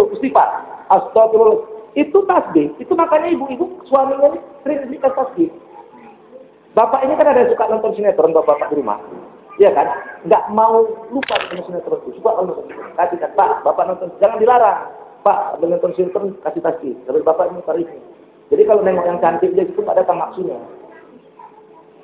itu istighfar. Astagfirullah. Itu tasbih. Itu makanya ibu-ibu suaminya ini sering diberikan tasbih. Bapak ini kan ada yang suka nonton sinetron bapak-bapak di rumah. Iya kan? Nggak mau lupa nonton sinetron itu. Suka nonton. Kasih kan, Pak, bapak nonton. Jangan dilarang. Pak, nonton sinetron kasih tasbih. Tapi bapak ini tarifnya. Jadi kalau nengok yang cantik dia itu nggak datang maksudnya.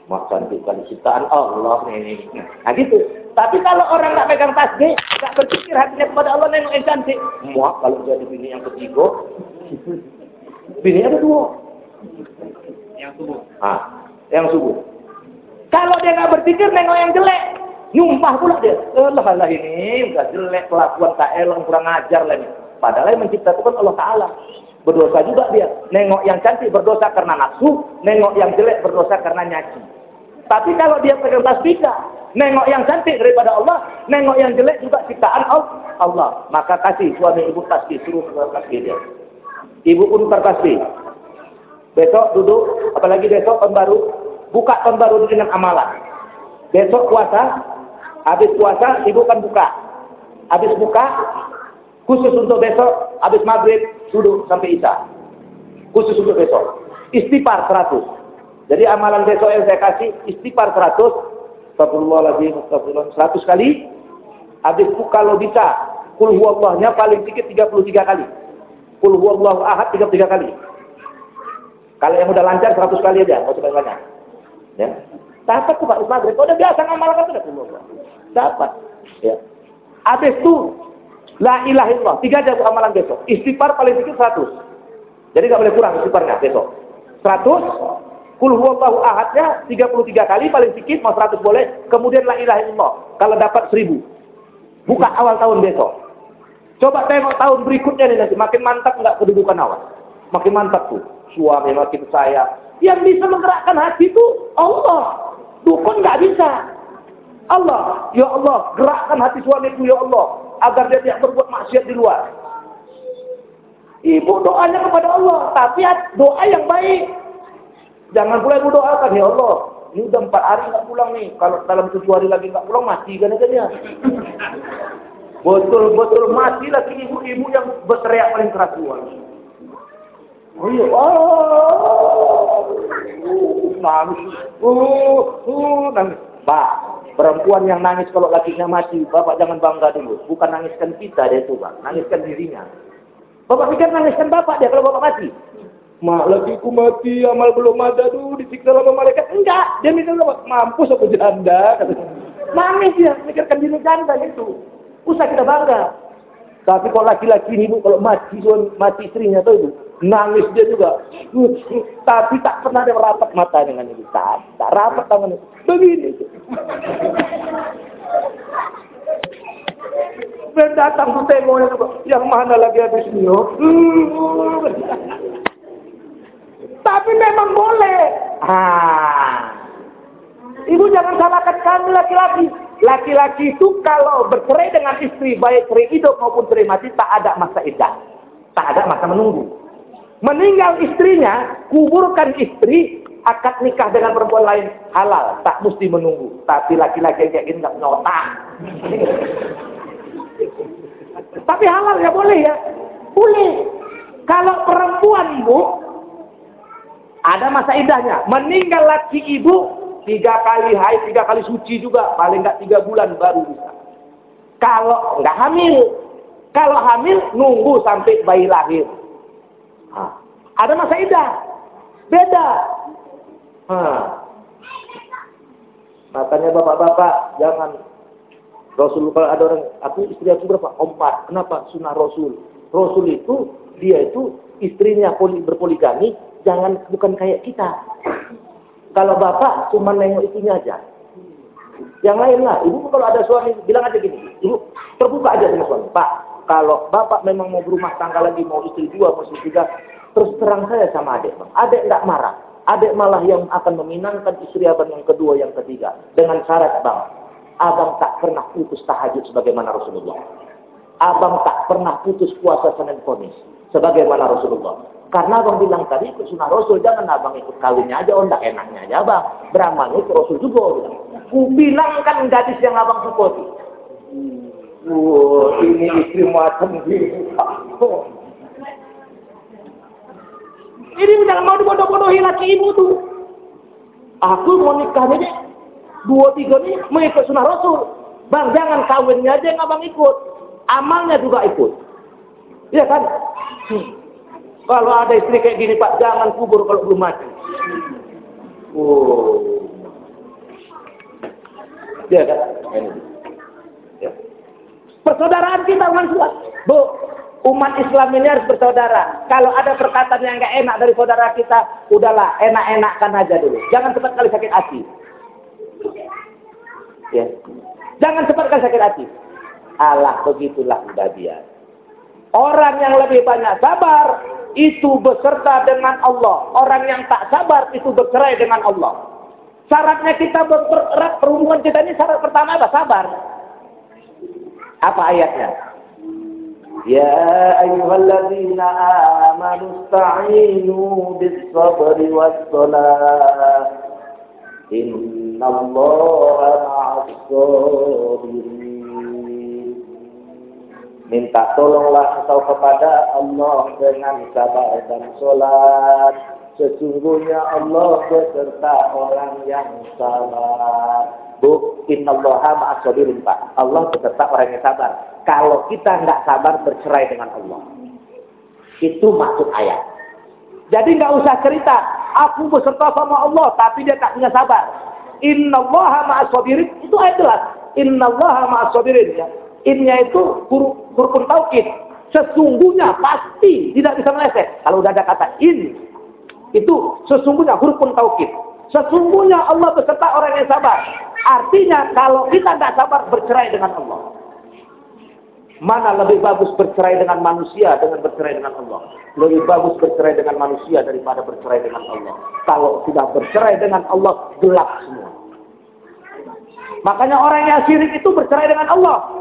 Mak cantik kali ciptaan Allah ini. Nah gitu. Tapi kalau orang nggak pegang tasbih, nggak berpikir hatinya kepada Allah nengok yang cantik. Muak kalau jadi bini yang ketiga. Bini ada dua. Yang subuh. Ah, yang subuh. Kalau dia nggak berpikir nengok yang jelek, nyumpah pula dia. Allah Allah ini udah jelek kelakuan tak elok kurang ajar lah ini. Padahal yang mencipta itu kan Allah Taala. Berdosa juga dia. Nengok yang cantik berdosa karena nafsu, nengok yang jelek berdosa karena nyaci. Tapi kalau dia pegang tasbih, nengok yang cantik daripada Allah, nengok yang jelek juga ciptaan Allah. Maka kasih suami ibu tasbih, suruh tasbih dia. Ibu pun tasbih. Besok duduk, apalagi besok tahun baru, buka tahun baru dengan amalan. Besok puasa, habis puasa ibu kan buka. Habis buka, khusus untuk besok, habis maghrib, duduk sampai isya. Khusus untuk besok. Istighfar 100. Jadi amalan besok yang saya kasih, istighfar 100. Astagfirullahaladzim, astagfirullah. 100 kali. Habis itu kalau bisa, kul huwallahnya paling sedikit 33 kali. Kul huwallahu ahad 33 kali. Kalau yang udah lancar 100 kali aja, mau coba banyak. Ya. Dapat tuh Pak Maghrib. Kalau udah biasa ngamalkan sudah kul Dapat. Ya. Habis itu La ilaha illallah. Tiga jam amalan besok. Istighfar paling sedikit 100. Jadi nggak boleh kurang istighfarnya besok. 100. Kul huwallahu ahadnya 33 kali paling sedikit mau 100 boleh. Kemudian la ilaha illallah. Kalau dapat 1000. Buka awal tahun besok. Coba tengok tahun berikutnya nih nanti. Makin mantap nggak kedudukan awal. Makin mantap tuh. Suami makin sayang. Yang bisa menggerakkan hati itu Allah. Dukun nggak bisa. Allah, ya Allah, gerakkan hati suamiku ya Allah agar dia tidak berbuat maksiat di luar. Ibu doanya kepada Allah, tapi doa yang baik. Jangan pula ibu doakan, ya Allah, ini udah empat hari nggak pulang nih. Kalau dalam tujuh hari lagi nggak pulang, mati kan aja dia. Betul-betul mati lagi ibu-ibu yang berteriak paling keras keluar. Oh iya, oh, nangis, oh, oh, nangis. Pak, Perempuan yang nangis kalau lakinya mati, Bapak jangan bangga dulu. Bukan nangiskan kita dia itu, Pak. Nangiskan dirinya. Bapak pikir nangiskan Bapak dia kalau Bapak mati. Mak, lakiku mati, amal belum ada dulu, disiksa sama malaikat. Enggak, dia mikir apa? Mampus aku janda. Nangis dia, mikirkan diri janda itu. Usah kita bangga. Tapi kalau laki-laki ini bu, kalau mati mati istrinya tuh ibu, nangis dia juga. Tapi tak pernah dia rapat mata dengan ibu. Tak, tak rapat tangan itu. Begini. Dan datang tuh. Yang mana lagi habis ini? Tapi memang boleh. Ah. Ibu jangan salahkan kami laki-laki. Laki-laki itu kalau bercerai dengan istri, baik cerai hidup maupun cerai mati, tak ada masa iddah. Tak ada masa menunggu. Meninggal istrinya, kuburkan istri, akad nikah dengan perempuan lain halal. Tak mesti menunggu. Tapi laki-laki yang kayak gini nggak punya. Tapi halal ya boleh ya. Boleh. Kalau perempuan bu, ada masa idahnya. Meninggal laki ibu, Tiga kali haid, tiga kali suci juga. Paling nggak tiga bulan baru bisa. Kalau nggak hamil. Kalau hamil, nunggu sampai bayi lahir. Hah. Ada masa idah. Beda. Hah. Makanya bapak-bapak, jangan. Rasul kalau ada orang, aku istri aku berapa? Empat. Kenapa? Sunnah Rasul. Rasul itu, dia itu istrinya berpoligami, jangan bukan kayak kita. Kalau bapak cuma nengok itunya aja. Yang lain lah. Ibu kalau ada suami bilang aja gini. Ibu terbuka aja sama suami. Pak, kalau bapak memang mau berumah tangga lagi, mau istri dua, mau istri tiga, terus terang saya sama adik. Bang. Adik enggak marah. Adik malah yang akan meminangkan istri abang yang kedua, yang ketiga. Dengan syarat bang, abang tak pernah putus tahajud sebagaimana Rasulullah. Abang tak pernah putus puasa Senin Komis sebagaimana Rasulullah. Karena abang bilang tadi itu sunnah Rasul, jangan abang ikut kawinnya aja, oh enggak enaknya aja abang. Beramal itu Rasul juga. Bilang. Ku bilang kan gadis yang abang suka. Wah, ini istri macam ini. Ini jangan mau dibodoh-bodohi laki ibu tuh. Aku mau nikah ini dua tiga ini mengikut sunnah Rasul. Bang jangan kawinnya aja yang abang ikut, amalnya juga ikut. Iya kan? Hmm. Kalau ada istri kayak gini Pak, jangan kubur kalau belum mati. Oh. Iya kan? Ya. Persaudaraan kita manusia. Bu, umat Islam ini harus bersaudara. Kalau ada perkataan yang nggak enak dari saudara kita, udahlah enak-enakkan aja dulu. Jangan cepat kali sakit hati. Ya. Jangan cepat kali sakit hati. Allah begitulah udah dia. Orang yang lebih banyak sabar itu beserta dengan Allah. Orang yang tak sabar itu bercerai dengan Allah. Syaratnya kita berat perhubungan kita ini syarat pertama apa? Sabar. Apa ayatnya? Ya ayyuhalladzina amanu sta'inu bis-sabri was-salah. Innallaha ma'as-sabirin. Minta tolonglah engkau kepada Allah dengan sabar dan sholat. Sesungguhnya Allah beserta orang yang sabar. Bu, inna allaha ma'asabirin, Pak. Allah beserta orang yang sabar kalau kita nggak sabar bercerai dengan Allah. Itu maksud ayat. Jadi nggak usah cerita, aku beserta sama Allah, tapi dia tak punya sabar. Inna Allah ma'asabirin, itu ayat jelas. Inna Allah ma'asabirin. Ya. Innya itu huruf, huruf taukid. Sesungguhnya pasti tidak bisa meleset. Kalau udah ada kata in, itu sesungguhnya huruf taukid. Sesungguhnya Allah beserta orang yang sabar. Artinya kalau kita tidak sabar bercerai dengan Allah. Mana lebih bagus bercerai dengan manusia dengan bercerai dengan Allah? Lebih bagus bercerai dengan manusia daripada bercerai dengan Allah. Kalau sudah bercerai dengan Allah, gelap semua. Makanya orang yang syirik itu bercerai dengan Allah.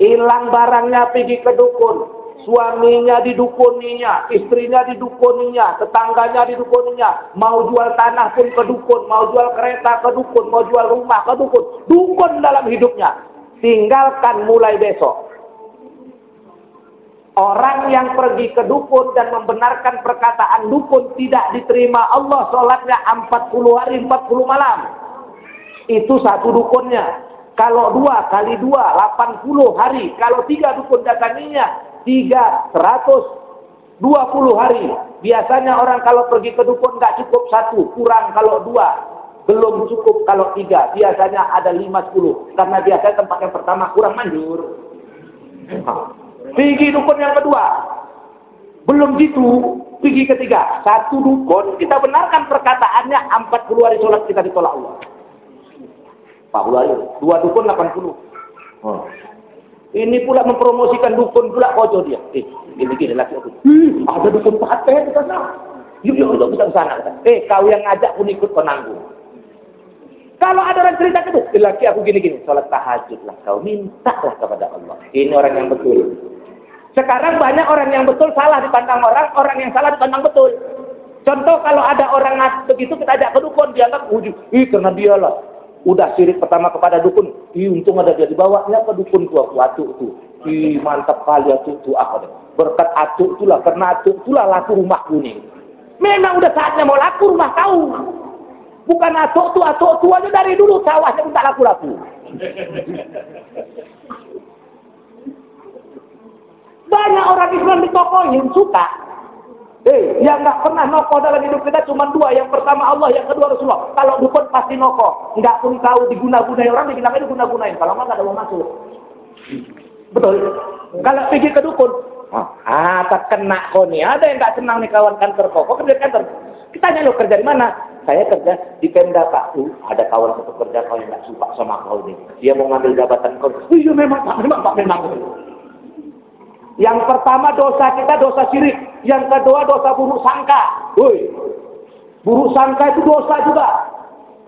Hilang barangnya pergi ke dukun. Suaminya didukuninya, istrinya didukuninya, tetangganya didukuninya. Mau jual tanah pun ke dukun, mau jual kereta ke dukun, mau jual rumah ke dukun. Dukun dalam hidupnya tinggalkan mulai besok. Orang yang pergi ke dukun dan membenarkan perkataan dukun tidak diterima Allah sholatnya 40 hari 40 malam. Itu satu dukunnya. Kalau dua kali dua 80 hari. Kalau tiga dukun datanginya tiga seratus dua puluh hari. Biasanya orang kalau pergi ke dukun nggak cukup satu, kurang kalau dua belum cukup kalau tiga. Biasanya ada lima sepuluh. Karena biasanya tempat yang pertama kurang manjur. Pergi dukun yang kedua. Belum gitu. Pergi ketiga. Satu dukun kita benarkan perkataannya empat puluh hari sholat kita ditolak Allah. Empat puluh hari. Dua dukun delapan puluh. Oh. Ini pula mempromosikan dukun pula kojo dia. Eh, ini gini lagi aku. Hmm, ada dukun pakai di sana. Yuk, yuk, yuk, kita ke sana. Eh, kau yang ngajak pun ikut penanggung. Kalau ada orang cerita itu, laki aku gini-gini, sholat tahajud lah kau, minta lah kepada Allah. Ini orang yang betul. Sekarang banyak orang yang betul salah dipandang orang, orang yang salah dipandang betul. Contoh kalau ada orang begitu kita ajak ke dukun, dianggap wujud. Ih karena dia lah. Udah sirik pertama kepada dukun. Ih untung ada dia dibawanya ke dukun tua atuk tuh. Ih mantap kali atuk tuh deh. Berkat atuk itulah, karena atuk itulah laku rumah kuning. Memang udah saatnya mau laku rumah kau. Bukan atuk tu, atuk tu aja dari dulu sawahnya tak laku-laku. Banyak orang Islam di yang suka. Eh, yang nggak pernah noko dalam hidup kita cuma dua. Yang pertama Allah, yang kedua Rasulullah. Kalau dukun pasti noko. Nggak pun tahu diguna-gunai orang, dibilang itu guna-gunain. Kalau nggak ada mau masuk. Betul. Kalau pergi ke dukun, ah, tak kena kau nih. Ada yang nggak senang nih kawan kantor kau. Kau kerja kantor. Kita nanya lo kerja di mana? Saya kerja di Pemda Pak. Uh, ada kawan satu kerja kau yang nggak suka sama kau nih. Dia mau ngambil jabatan kau. Iya memang Pak, memang Pak, memang. Yang pertama dosa kita dosa syirik. Yang kedua dosa buruk sangka. Woi. Buruk sangka itu dosa juga.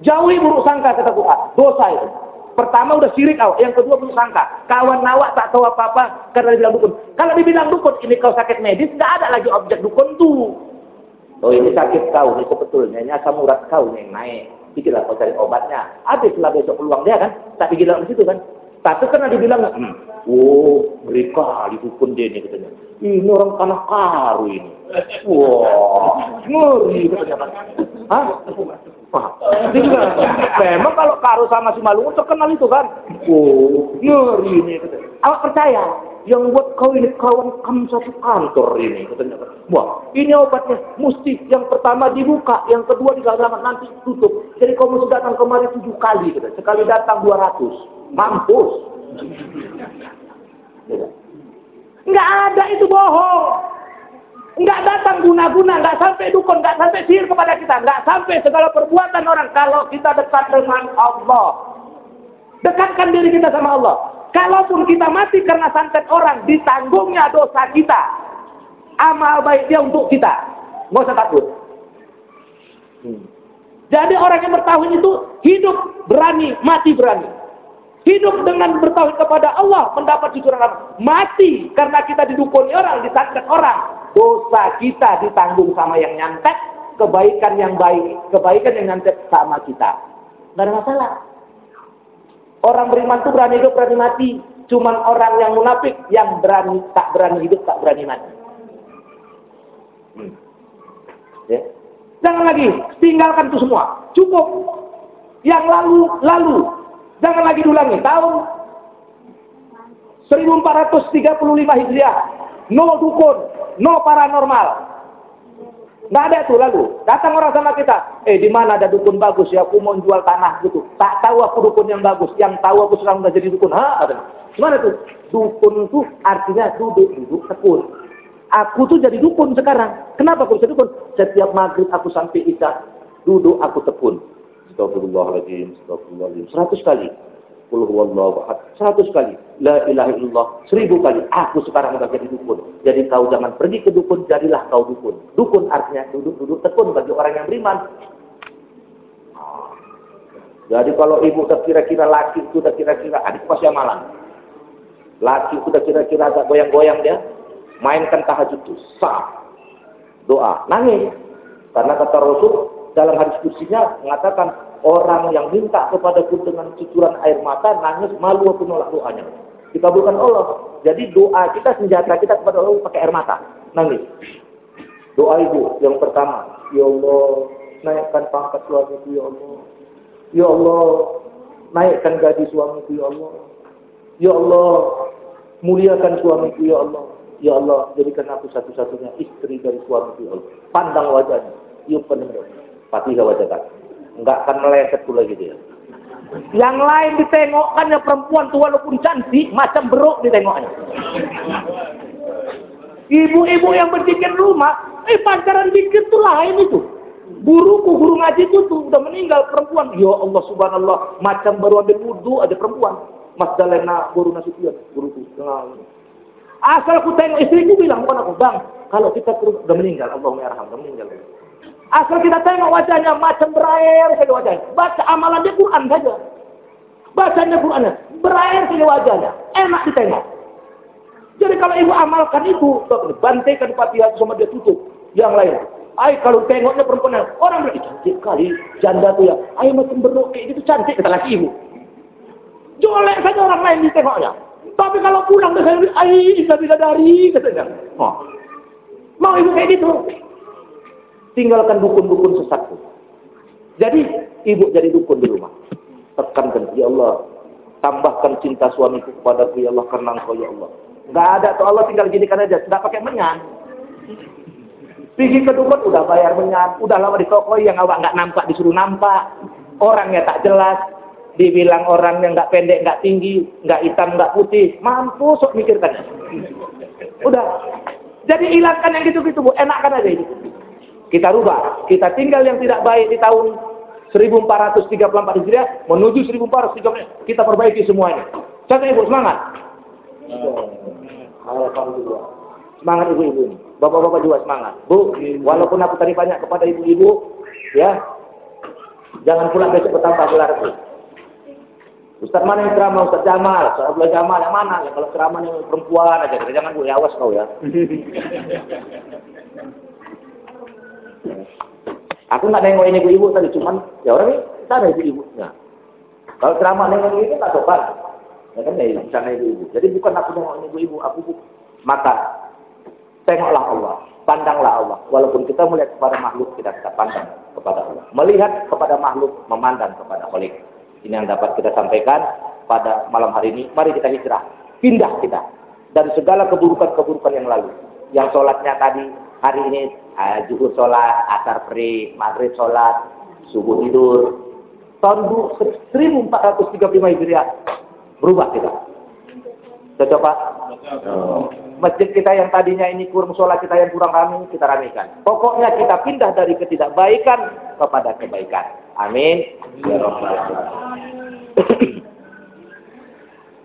Jauhi buruk sangka kata Quran. Dosa itu. Pertama udah syirik kau, yang kedua buruk sangka. Kawan nawak tak tahu apa-apa karena dibilang dukun. Kalau dibilang dukun, ini kau sakit medis, nggak ada lagi objek dukun tuh. Oh ini sakit kau, ini sebetulnya ini asam urat kau yang naik. Pikirlah kau cari obatnya. Habislah besok peluang dia kan. Tak pikirlah di situ kan. Tapi karena dibilang, hmm, Oh, mereka dukun dia ini katanya. Ini orang tanah karu ini. Wah, ngeri katanya. Hah? Wah, memang kalau karu sama si Malungu terkenal itu kan. Oh, ngeri ini katanya. Awak percaya? Yang buat kau ini kawan kamu satu kantor ini katanya. Wah, ini obatnya mesti yang pertama dibuka, yang kedua digalakan nanti tutup. Jadi kau mesti datang kemari tujuh kali katanya. Sekali datang dua ratus. Mampus. Enggak ada itu bohong. Enggak datang guna-guna, enggak sampai dukun, enggak sampai sihir kepada kita, enggak sampai segala perbuatan orang kalau kita dekat dengan Allah. Dekatkan diri kita sama Allah. Kalaupun kita mati karena santet orang, ditanggungnya dosa kita. Amal baik dia untuk kita. Nggak usah takut. Hmm. Jadi orang yang bertauhid itu hidup berani, mati berani. Hidup dengan bertauhid kepada Allah mendapat cucuran. Mati karena kita didukuni orang, disangkat orang. Dosa kita ditanggung sama yang nyantet, kebaikan yang baik, kebaikan yang nyantet sama kita. Tidak ada masalah. Orang beriman itu berani hidup, berani mati. Cuman orang yang munafik yang berani tak berani hidup, tak berani mati. Hmm. Ya. Jangan lagi tinggalkan itu semua. Cukup. Yang lalu lalu Jangan lagi diulangi. Tahun 1435 Hijriah. No dukun. No paranormal. Nggak ada itu lalu. Datang orang sama kita. Eh di mana ada dukun bagus ya? Aku mau jual tanah gitu. Tak tahu aku dukun yang bagus. Yang tahu aku sekarang udah jadi dukun. Hah? Gimana tuh? Dukun itu artinya duduk-duduk tekun. Aku tuh jadi dukun sekarang. Kenapa aku bisa dukun? Setiap maghrib aku sampai isya duduk aku tekun. Astagfirullahaladzim, astagfirullahaladzim. Seratus kali. Qul huwallahu ahad. Seratus kali. La ilaha illallah. Seribu kali. Aku sekarang sudah jadi dukun. Jadi kau jangan pergi ke dukun, jadilah kau dukun. Dukun artinya duduk-duduk tekun bagi orang yang beriman. Jadi kalau ibu udah kira-kira laki itu udah kira-kira adik pasti amalan. Laki itu udah kira-kira agak goyang-goyang dia, mainkan tahajud itu sah. Doa, nangis. Karena kata Rasul, dalam hadis kursinya mengatakan orang yang minta kepadaku dengan cucuran air mata nangis malu aku nolak doanya. Dikabulkan Allah. Jadi doa kita senjata kita kepada Allah pakai air mata. Nangis. Doa ibu yang pertama ya Allah naikkan pangkat suamiku ya Allah. Ya Allah naikkan gaji suamiku ya Allah. Ya Allah muliakan suamiku ya Allah. Ya Allah jadikan aku satu-satunya istri dari suamiku ya Allah. Pandang wajahnya yuk penuh Fatihah wajabat. Enggak akan meleset pula gitu ya. Yang lain ditengokkannya perempuan tuh walaupun cantik, macam beruk ditengoknya. Ibu-ibu yang berpikir rumah, eh pacaran dikit tuh lain itu. Guruku, guru ngaji itu tuh udah meninggal perempuan. Ya Allah subhanallah, macam baru ambil wudhu ada perempuan. Mas Dalena guru Nasution, guruku. Asal aku tengok istriku bilang, bukan aku, bang, kalau kita udah meninggal, Allah meraham, udah meninggal. Asal kita tengok wajahnya macam berair saja wajahnya. Baca amalan dia Quran saja. Bacanya Qurannya. Berair saja wajahnya. Enak ditengok. Jadi kalau ibu amalkan itu, bantaikan fatihah sama dia tutup. Yang lain. Ay kalau tengoknya perempuan orang bilang cantik kali janda tuh ya. Ay macam beruk kayak gitu cantik kata laki ibu. Jolek saja orang lain ditengoknya. Tapi kalau pulang dengan ay bisa dari katanya. Oh. Mau ibu kayak gitu tinggalkan dukun-dukun sesat. Jadi ibu jadi dukun di rumah. Tekankan, ya Allah, tambahkan cinta suamiku kepada ya Allah karena engkau ya Allah. Enggak ada tuh Allah tinggal ginikan aja, tidak pakai menyan. Pergi ke dukun udah bayar menyan, udah lama di toko yang awak nggak nampak disuruh nampak, orangnya tak jelas, dibilang orang yang nggak pendek, nggak tinggi, nggak hitam, nggak putih, mampu sok mikirkan. Udah, jadi hilangkan yang gitu-gitu bu, enakan aja ini. Kita rubah. Kita tinggal yang tidak baik di tahun 1434 Hijriah menuju 1434 kita perbaiki semuanya. Contoh ibu semangat. Semangat ibu-ibu. Bapak-bapak juga semangat. Bu, walaupun aku tadi banyak kepada ibu-ibu, ya, jangan pulang besok bertambah gelar itu. Ustaz mana yang ceramah? Ustaz Jamal. Ustaz Abdullah Jamal yang mana? Ya, kalau ceramah yang perempuan aja. Jangan bu, ya awas kau ya. Aku nggak nengok ini ibu-ibu tadi, cuman ya orang ini sana ibu-ibu. Nah, kalau ceramah nengok itu tak sopan. Ya kan ya, sana ibu-ibu. Jadi bukan aku nengok ibu-ibu, aku. Maka tengoklah Allah, pandanglah Allah. Walaupun kita melihat kepada makhluk, kita tidak pandang kepada Allah. Melihat kepada makhluk, memandang kepada Khalik. Ini yang dapat kita sampaikan pada malam hari ini. Mari kita hijrah, pindah kita. Dan segala keburukan-keburukan yang lalu. Yang sholatnya tadi, hari ini, eh, zuhur sholat, asar peri, maghrib sholat, subuh tidur. Tahun 1435 Hijriah, berubah kita. Cocok Pak? masjid kita yang tadinya ini kurang sholat kita yang kurang kami, kita ramekan. Pokoknya kita pindah dari ketidakbaikan kepada kebaikan. Amin. Ya Rabbal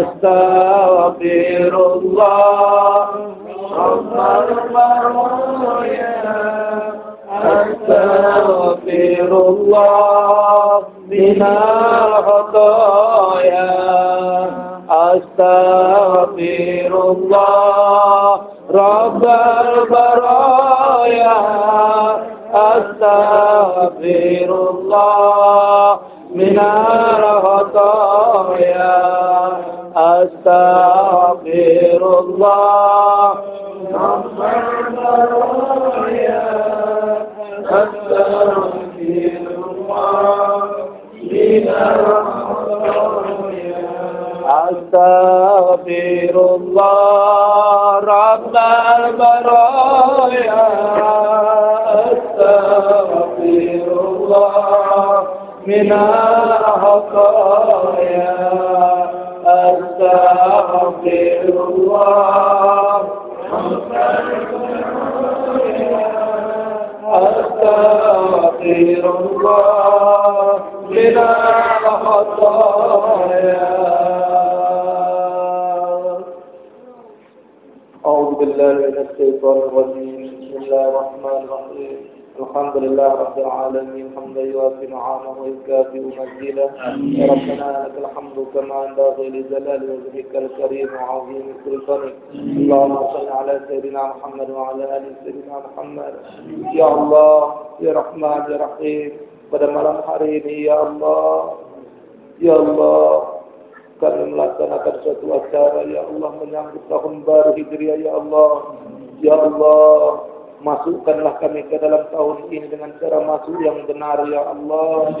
أستغفر الله رب البرايا أستغفر الله من الخطايا أستغفر الله أستغفر الله من أستغفر الله رب البرايا. أستغفر الله من الخطايا بالله من الشيطان الرجيم. بسم الله الرحمن الرحيم. الحمد لله رب العالمين. حمدا يوافي نعمه ويكافئ مزيدا يا ربنا لك الحمد كما ينبغي لجلال وجهك الكريم وعظيم سلطانك اللهم صل على سيدنا محمد وعلى آل سيدنا محمد. يا الله يا رحمن يا رحيم. pada malam hari ini ya Allah ya Allah kami melaksanakan suatu acara ya Allah menyambut tahun baru Hijriah ya Allah. Ya Allah masukkanlah kami ke dalam tahun ini dengan cara masuk yang benar ya Allah.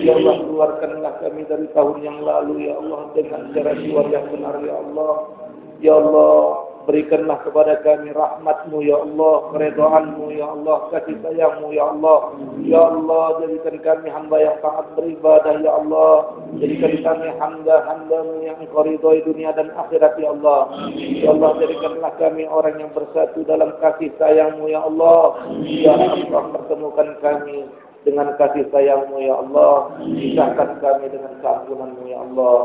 Ya Allah keluarkanlah kami dari tahun yang lalu ya Allah dengan cara keluar yang benar ya Allah. Ya Allah Berikanlah kepada kami rahmatmu ya Allah, keredoanmu ya Allah, kasih sayangmu ya Allah. Ya Allah, jadikan kami hamba yang taat beribadah ya Allah. Jadikan kami hamba-hambamu yang engkau ridhoi dunia dan akhirat ya Allah. Ya Allah, jadikanlah kami orang yang bersatu dalam kasih sayangmu ya Allah. Ya Allah, pertemukan kami dengan kasih sayangmu ya Allah. Pisahkan kami dengan keampunanmu ya Allah.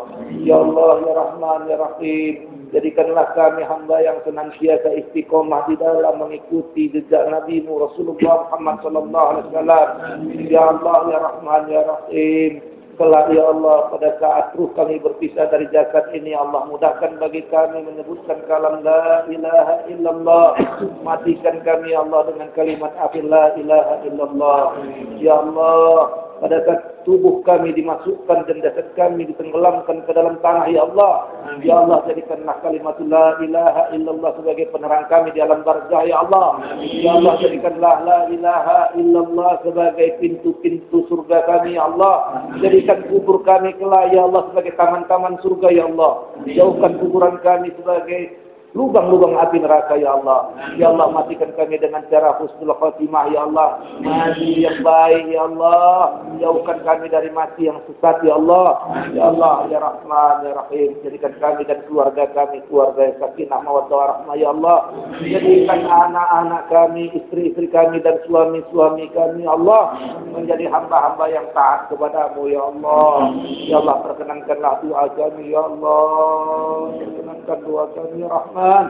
Ya Allah, ya Rahman, ya Rahim. Jadikanlah kami hamba yang senantiasa istiqomah di dalam mengikuti jejak Nabi Rasulullah Muhammad sallallahu alaihi wasallam. Ya Allah ya Rahman ya Rahim. Kelak ya Allah pada saat ruh kami berpisah dari jasad ini Allah mudahkan bagi kami menyebutkan kalam la ilaha illallah. Matikan kami ya Allah dengan kalimat akhir la ilaha illallah. Ya Allah pada saat tubuh kami dimasukkan dan jasad kami ditenggelamkan ke dalam tanah ya Allah. Ya Allah jadikanlah kalimat la ilaha illallah sebagai penerang kami di alam barzah ya Allah. Ya Allah jadikanlah la ilaha illallah sebagai pintu-pintu surga kami ya Allah. Jadikan kubur kami kelak ya Allah sebagai taman-taman surga ya Allah. Jauhkan kuburan kami sebagai lubang-lubang api neraka ya Allah. Ya Allah matikan kami dengan cara husnul khatimah ya Allah. Mati yang baik ya Allah. Jauhkan kami dari mati yang sesat ya Allah. Ya Allah ya Rahman ya Rahim. Jadikan kami dan keluarga kami keluarga yang sakinah mawaddah warahmah ya Allah. Jadikan anak-anak kami, istri-istri kami dan suami-suami kami ya Allah menjadi hamba-hamba yang taat kepadamu ya Allah. Ya Allah perkenankanlah doa kami ya Allah. Perkenankan doa kami ya Rahman. Rahman.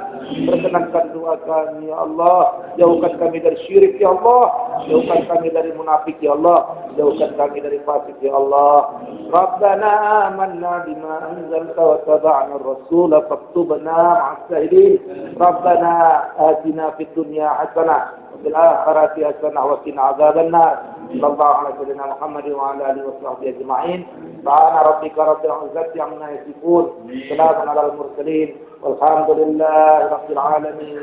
Perkenankan doa kami, ya Allah. Jauhkan kami dari syirik, ya Allah. Jauhkan kami dari munafik, ya Allah. Jauhkan kami dari fasik, ya Allah. Rabbana amanna bima anzalta wa taba'na ar-rasula faktubna ma'as-sahidin. Rabbana atina fid dunya hasanah wa fil akhirati hasanah wa qina adzabannar. Sallallahu alaihi wa sallam Muhammad wa ala alihi wa sahbihi ajma'in. سبحان ربك رب العزة عما يصفون سلام على المرسلين والحمد لله رب العالمين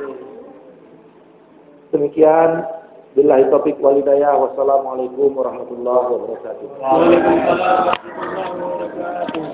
demikian billahi taufik wal hidayah wassalamualaikum warahmatullahi wabarakatuh Waalaikumsalam warahmatullahi wabarakatuh